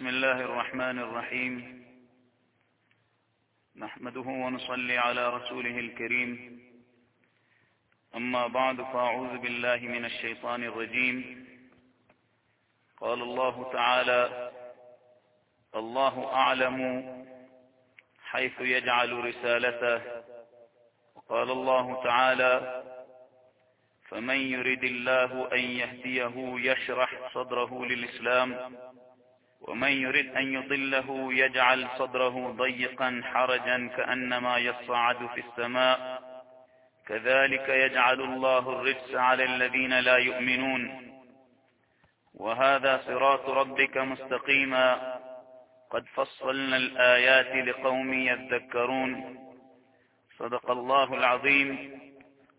بسم الله الرحمن الرحيم. نحمده ونصلي على رسوله الكريم. أما بعد، فأعوذ بالله من الشيطان الرجيم. قال الله تعالى الله أعلم حيث يجعل رسالته. وقال الله تعالى فمن يرد الله أن يهديه يشرح صدره للإسلام. ومن يرد أن يضله يجعل صدره ضيقا حرجا كأنما يصعد في السماء. كذلك يجعل الله الرجس على الذين لا يؤمنون. وهذا صراط ربك مستقيما. قد فصلنا الآيات لقوم يذكرون. صدق الله العظيم.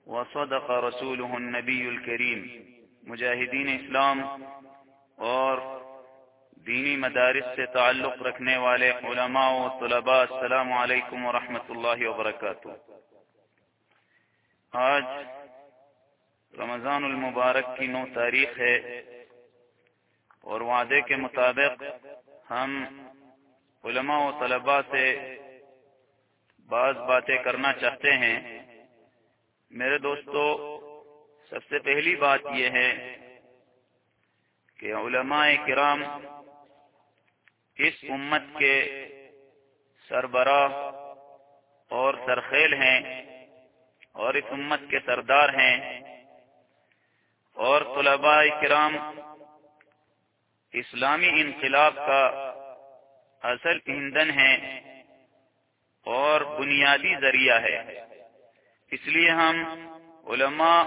وصدق رسوله النبي الكريم. مجاہدین اسلام اور دینی مدارس سے تعلق رکھنے والے علماء و طلباء، السلام علیکم ورحمۃ اللہ وبرکاتہ۔ آج رمضان المبارک کی نو تاریخ ہے اور وعدے کے مطابق ہم علماء و طلباء سے بعض باتیں کرنا چاہتے ہیں۔ میرے دوستو، سب سے پہلی بات یہ ہے کہ علماء کرام اس امت کے سربراہ اور سرخیل ہیں اور اس امت کے سردار ہیں اور طلباء کرام اسلامی انقلاب کا اصل ایندھن ہے اور بنیادی ذریعہ ہے۔ اس لیے ہم علماء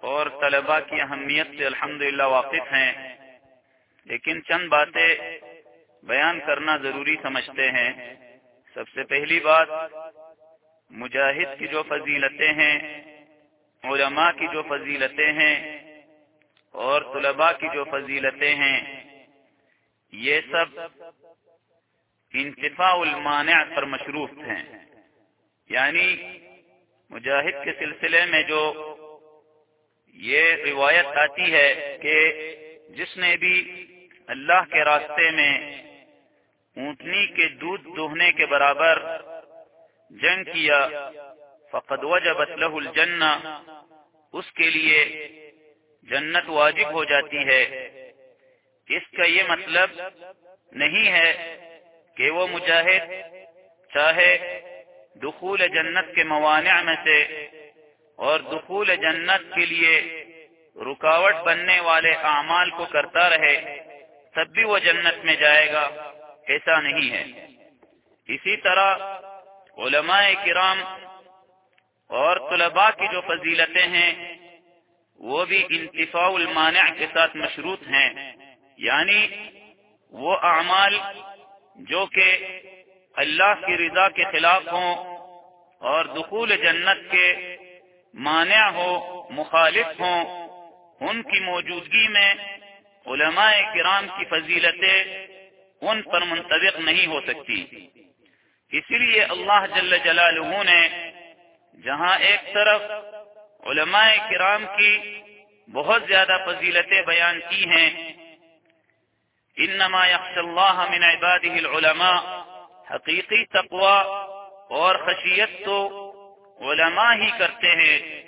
اور طلباء کی اہمیت سے الحمد واقف ہیں۔ لیکن چند باتیں بیان کرنا ضروری سمجھتے ہیں۔ سب سے پہلی بات، مجاہد کی جو فضیلتیں ہیں، علماء کی جو فضیلتیں ہیں، اور طلباء کی جو فضیلتیں ہیں، یہ سب انتفاع المانع پر مشروف ہیں۔ یعنی مجاہد کے سلسلے میں جو یہ روایت آتی ہے کہ جس نے بھی اللہ کے راستے میں اونٹنی کے دودھ دوہنے کے برابر جنگ کیا، فقد وجبت له الجنہ، اس کے لیے جنت واجب ہو جاتی ہے۔ اس کا یہ مطلب نہیں ہے کہ وہ مجاہد چاہے دخول جنت کے موانع میں سے اور دخول جنت کے لیے رکاوٹ بننے والے اعمال کو کرتا رہے، تب بھی وہ جنت میں جائے گا۔ ایسا نہیں ہے۔ اسی طرح علماء کرام اور طلباء کی جو فضیلتیں ہیں، وہ بھی انتفاع المانع کے ساتھ مشروط ہیں۔ یعنی وہ اعمال جو کہ اللہ کی رضا کے خلاف ہوں اور دخول جنت کے مانع ہو، مخالف ہوں، ان کی موجودگی میں علماء کرام کی فضیلتیں ان پر منطبق نہیں ہو سکتی۔ اسی لیے اللہ جل جلالہ نے جہاں ایک طرف علماء کرام کی بہت زیادہ فضیلتیں بیان کی ہیں، انما یخش اللہ من عباده العلماء، حقیقی تقوی اور خشیت تو علماء ہی کرتے ہیں۔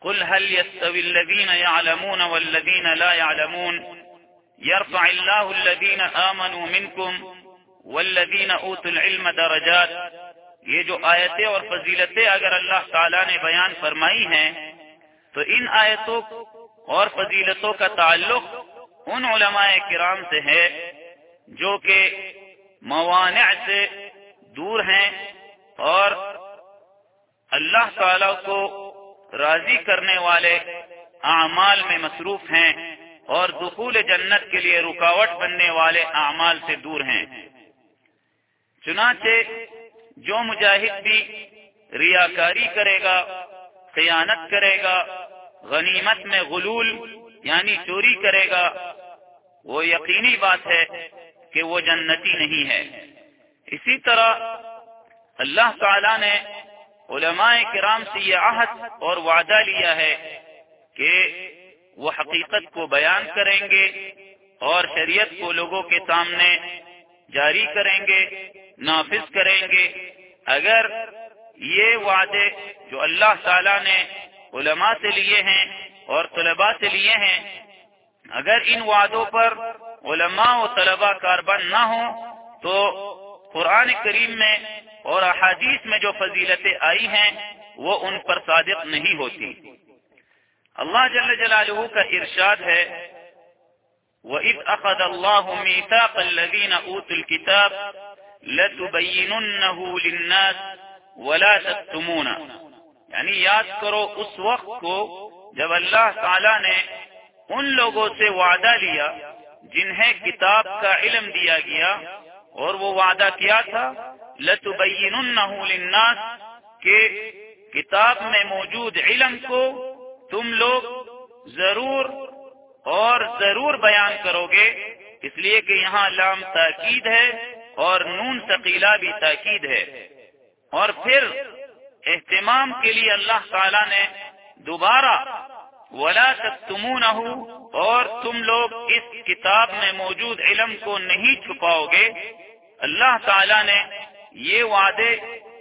قل هل يستوي الذين يعلمون والذين لا يعلمون يرفع الله الذين آمنوا منكم والذين أوتوا العلم درجات. یہ جو آیتیں اور فضیلتیں اگر اللہ تعالی نے بیان فرمائی ہیں، تو ان آیتوں اور فضیلتوں کا تعلق ان علماء کرام سے ہے جو کہ موانع سے دور ہیں اور اللہ تعالی کو راضی کرنے والے اعمال میں مصروف ہیں۔ اور دخول جنت کے لیے رکاوٹ بننے والے اعمال سے دور ہیں۔ چنانچہ جو مجاہد بھی ریاکاری کرے گا، خیانت کرے گا، غنیمت میں غلول یعنی چوری کرے گا، وہ یقینی بات ہے کہ وہ جنتی نہیں ہے۔ اسی طرح اللہ تعالی نے علماء کرام سے یہ عہد اور وعدہ لیا ہے کہ وہ حقیقت کو بیان کریں گے اور شریعت کو لوگوں کے سامنے جاری کریں گے، نافذ کریں گے۔ اگر یہ وعدے جو اللہ تعالی نے علماء سے لیے ہیں اور طلباء سے لیے ہیں، اگر ان وعدوں پر علماء و طلباء کاربن نہ ہوں، تو قرآن کریم میں اور احادیث میں جو فضیلتیں آئی ہیں، وہ ان پر صادق نہیں ہوتی۔ اللہ جل جلالہ کا ارشاد ہے، وَإِذْ أَخَذَ اللَّهُ مِيثَاقَ الَّذِينَ أُوتُوا الْكِتَابَ لَتُبَيِّنُنَّهُ لِلنَّاسِ وَلَا تَكْتُمُونَ۔ یعنی یاد کرو اس وقت کو جب اللہ تعالی نے ان لوگوں سے وعدہ لیا جنہیں کتاب کا علم دیا گیا، اور وہ وعدہ کیا تھا؟ لَتُبَيِّنُنَّهُ لِلنَّاسِ کہ کتاب میں موجود علم کو تم لوگ ضرور اور ضرور بیان کرو گے اس لیے کہ یہاں لام تاکید ہے اور نون ثقیلا بھی تاکید ہے۔ اور پھر اہتمام کے لیے اللہ تعالی نے دوبارہ ولا تمون اور تم لوگ اس کتاب میں موجود علم کو نہیں چھپاؤ گے اللہ تعالی نے یہ وعدے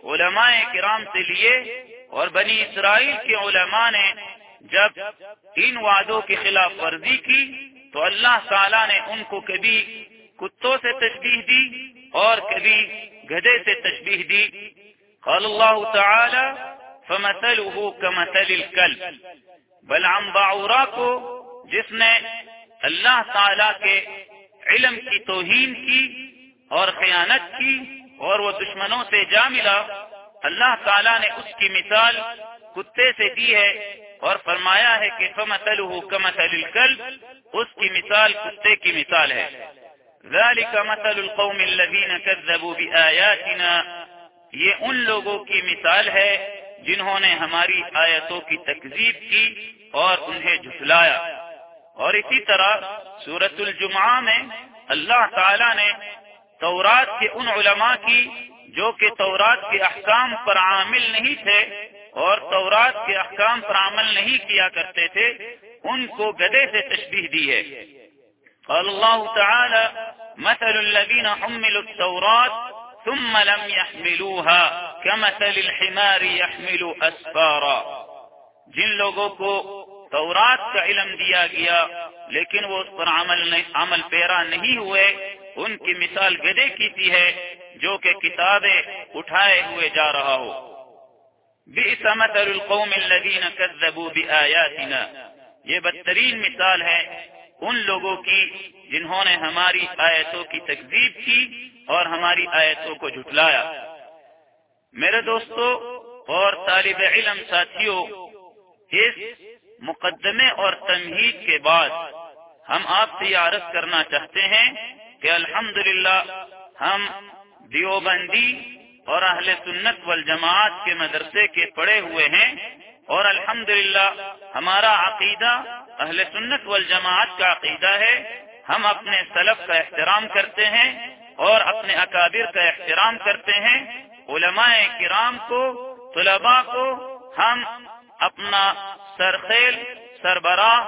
علماء کرام سے لیے اور بنی اسرائیل کے علماء نے جب ان وعدوں کی خلاف ورزی کی، تو اللہ تعالیٰ نے ان کو کبھی کتوں سے تشبیح دی اور کبھی گدے سے تشبیح دی۔ قال اللہ تعالی، فمثله كمثل الكلب۔ بل عن بعورا کو جس نے اللہ تعالی کے علم کی توہین کی اور خیانت کی اور وہ دشمنوں سے جا ملا، اللہ تعالیٰ نے اس کی مثال کتے سے دی ہے اور فرمایا ہے کہ فمثله كمثل الكلب، اس کی مثال کتے کی مثال ہے۔ ذلك مثل القوم الذين كذبوا بآياتنا۔ یہ ان لوگوں کی مثال ہے جنہوں نے ہماری آیتوں کی تکذیب کی اور انہیں جھٹلایا۔ اور اسی طرح سورت الجمعہ میں اللہ تعالی نے تورات کے ان علماء کی جو کہ تورات کے احکام پر عامل نہیں تھے اور تورات کے احکام پر عمل نہیں کیا کرتے تھے، ان کو گدے سے تشبیح دی ہے۔ قال اللہ تعالی، مثل الذين حملوا التوراة ثم لم يحملوها كمثل الحمار يحمل اسفارا جن لوگوں کو تورات کا علم دیا گیا، لیکن وہ اس پر عمل عمل پیرا نہیں ہوئے، ان کی مثال گدے کی تھی ہے، جو کہ کتابیں اٹھائے ہوئے جا رہا ہو۔ بئس مثل القوم الذين كذبوا بآياتنا. یہ بدترین مثال ہے ان لوگوں کی جنہوں نے ہماری آیتوں کی تکذیب کی اور ہماری آیتوں کو جھٹلایا. میرے دوستو اور طالب علم ساتھیوں، اس مقدمے اور تمہید کے بعد ہم آپ سے یہ عرض کرنا چاہتے ہیں کہ الحمدللہ ہم دیوبندی اور اہل سنت والجماعت کے مدرسے کے پڑے ہوئے ہیں اور الحمد ہمارا عقیدہ اہل سنت والجماعت کا عقیدہ ہے۔ ہم اپنے سلف کا احترام کرتے ہیں اور اپنے اکابر کا احترام کرتے ہیں۔ علماء کرام کو، طلباء کو ہم اپنا سرخیل، سربراہ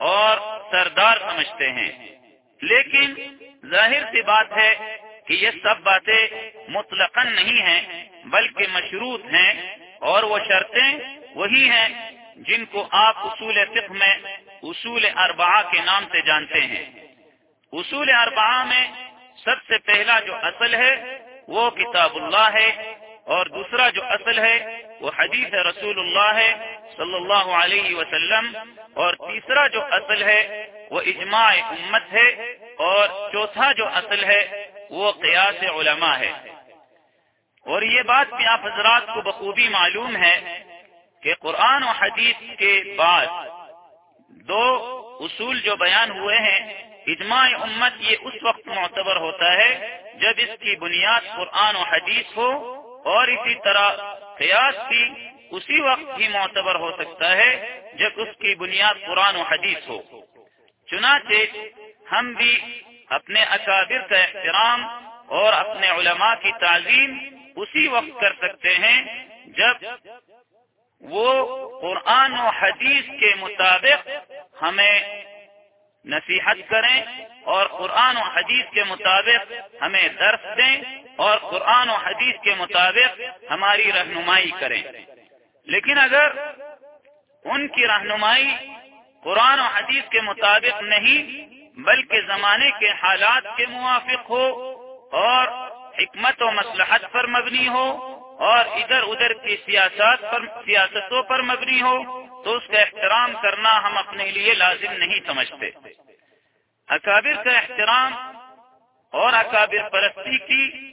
اور سردار سمجھتے ہیں۔ لیکن ظاہر سی بات ہے کہ یہ سب باتیں مطلق نہیں ہیں، بلکہ مشروط ہیں، اور وہ شرطیں وہی ہیں جن کو آپ اصول فقہ میں اصول اربعہ کے نام سے جانتے ہیں۔ اصول اربعہ میں سب سے پہلا جو اصل ہے وہ کتاب اللہ ہے، اور دوسرا جو اصل ہے وہ حدیث رسول اللہ ہے صلی اللہ علیہ وسلم، اور تیسرا جو اصل ہے وہ اجماع امت ہے، اور چوتھا جو اصل ہے وہ قیاس علماء ہے۔ اور یہ بات بھی آپ حضرات کو بخوبی معلوم ہے کہ قرآن و حدیث کے بعد دو اصول جو بیان ہوئے ہیں، اجماع امت یہ اس وقت معتبر ہوتا ہے جب اس کی بنیاد قرآن و حدیث ہو اور اسی طرح قیاس کی اسی وقت ہی معتبر ہو سکتا ہے جب اس کی بنیاد قرآن و حدیث ہو۔ چنانچہ ہم بھی اپنے اکابر کا احترام اور اپنے علماء کی تعظیم اسی وقت کر سکتے ہیں جب وہ قرآن و حدیث کے مطابق ہمیں نصیحت کریں اور قرآن و حدیث کے مطابق ہمیں درس دیں اور قرآن و حدیث کے مطابق ہماری رہنمائی کریں۔ لیکن اگر ان کی رہنمائی قرآن و حدیث کے مطابق نہیں، بلکہ زمانے کے حالات کے موافق ہو اور حکمت و مسلحت پر مبنی ہو اور ادھر ادھر کی سیاست پر سیاستوں پر مبنی ہو، تو اس کا احترام کرنا ہم اپنے لیے لازم نہیں سمجھتے۔ اکابر کا احترام اور اکابر پرستی کی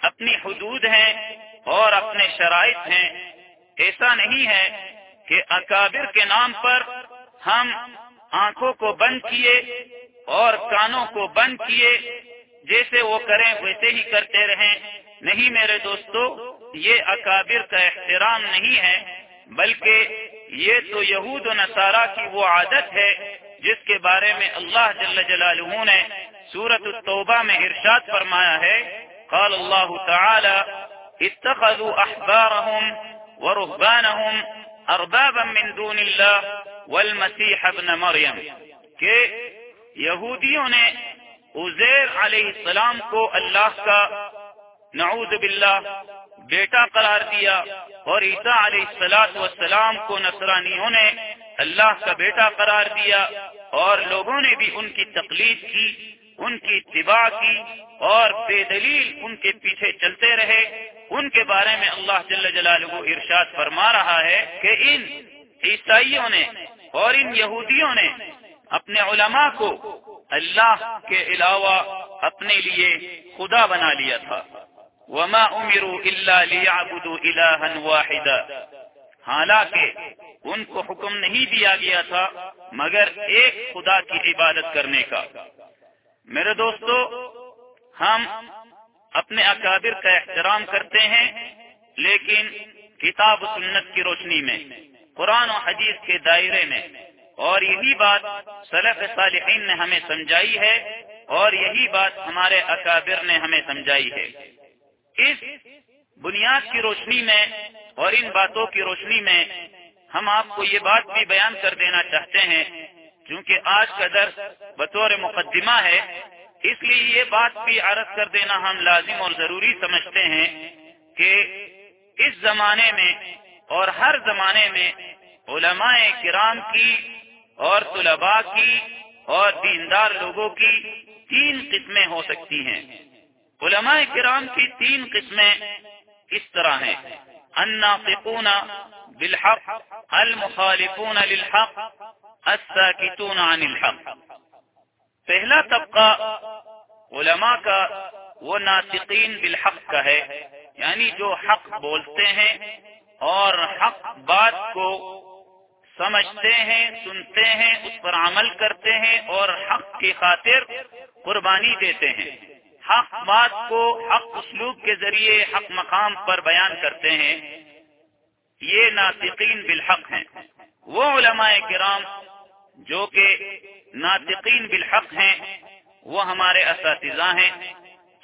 اپنی حدود ہیں اور اپنے شرائط ہیں۔ ایسا نہیں ہے کہ اکابر کے نام پر ہم آنکھوں کو بند کیے اور کانوں کو بند کیے جیسے وہ کریں ویسے ہی کرتے رہیں۔ نہیں میرے دوستو، یہ اکابر کا احترام نہیں ہے، بلکہ یہ تو یہود و نصارہ کی وہ عادت ہے، جس کے بارے میں اللہ جل جلالہ نے سورت التوبہ میں ارشاد فرمایا ہے۔ قال اللہ تعالی اتخذوا احبارهم ورهبانهم اربابا من دون اللہ والمسیح ابن مریم۔ کہ یہودیوں نے عزیر علیہ السلام کو اللہ کا نعوذ باللہ بیٹا قرار دیا اور عیسیٰ علیہ السلاط والسلام کو نصرانیوں نے اللہ کا بیٹا قرار دیا اور لوگوں نے بھی ان کی تقلید کی، ان کی اتباع کی اور بے دلیل ان کے پیچھے چلتے رہے۔ ان کے بارے میں اللہ جل جلالہ ارشاد فرما رہا ہے کہ ان عیسائیوں نے اور ان یہودیوں نے اپنے علماء کو اللہ کے علاوہ اپنے لیے خدا بنا لیا تھا۔ وما امروا الا ليعبدوا الها واحدا۔ حالانکہ ان کو حکم نہیں دیا گیا تھا، مگر ایک خدا کی عبادت کرنے کا۔ میرے دوستو، ہم اپنے اکابر کا احترام کرتے ہیں، لیکن کتاب و سنت کی روشنی میں، قرآن و حدیث کے دائرے میں۔ اور یہی بات صلف صالحین نے ہمیں سمجھائی ہے اور یہی بات ہمارے اکابر نے ہمیں سمجھائی ہے۔ اس بنیاد کی روشنی میں اور ان باتوں کی روشنی میں ہم آپ کو یہ بات بھی بیان کر دینا چاہتے ہیں کیونکہ آج کا درس بطور مقدمہ ہے، اس لیے یہ بات بھی عرض کر دینا ہم لازم اور ضروری سمجھتے ہیں کہ اس زمانے میں اور ہر زمانے میں علماء کرام کی اور طلباء کی اور دیندار لوگوں کی تین قسمیں ہو سکتی ہیں۔ علماء کرام کی تین قسمیں اس طرح ہیں۔ الناطقون بالحق، المخالفون للحق، الساکتون عن الحق۔ پہلا طبقہ علماء کا وہ ناطقین بالحق کا ہے یعنی جو حق بولتے ہیں اور حق بات کو سمجھتے ہیں، سنتے ہیں، اس پر عمل کرتے ہیں اور حق کی خاطر قربانی دیتے ہیں۔ حق بات کو حق اسلوب کے ذریعے، حق مقام پر بیان کرتے ہیں۔ یہ ناطقین بالحق ہیں۔ وہ علماء کرام جو کہ ناطقین بالحق ہیں، وہ ہمارے اساتذہ ہیں۔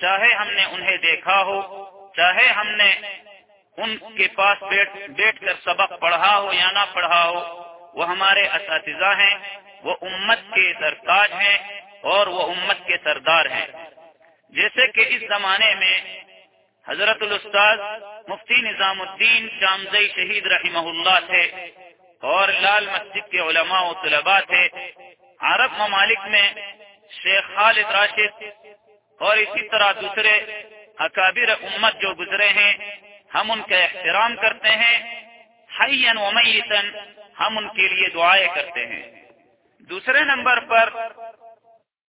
چاہے ہم نے انہیں دیکھا ہو، چاہے ہم نے ان کے پاس بیٹھ بیٹھ کر سبق پڑھا ہو یا نہ پڑھا ہو وہ ہمارے اساتذہ ہیں، وہ امت کے سرتاج ہیں اور وہ امت کے سردار ہیں۔ جیسے کہ اس زمانے میں حضرت الاستاذ مفتی نظام الدین شامزئی شہید رحمہ اللہ تھے اور لال مسجد کے علماء و طلباء تھے۔ عرب ممالک میں شیخ خالد راشد اور اسی طرح دوسرے اکابر امت جو گزرے ہیں ہم ان کا احترام کرتے ہیں و میتن ہم ان کے لیے دعائیں کرتے ہیں۔ دوسرے نمبر پر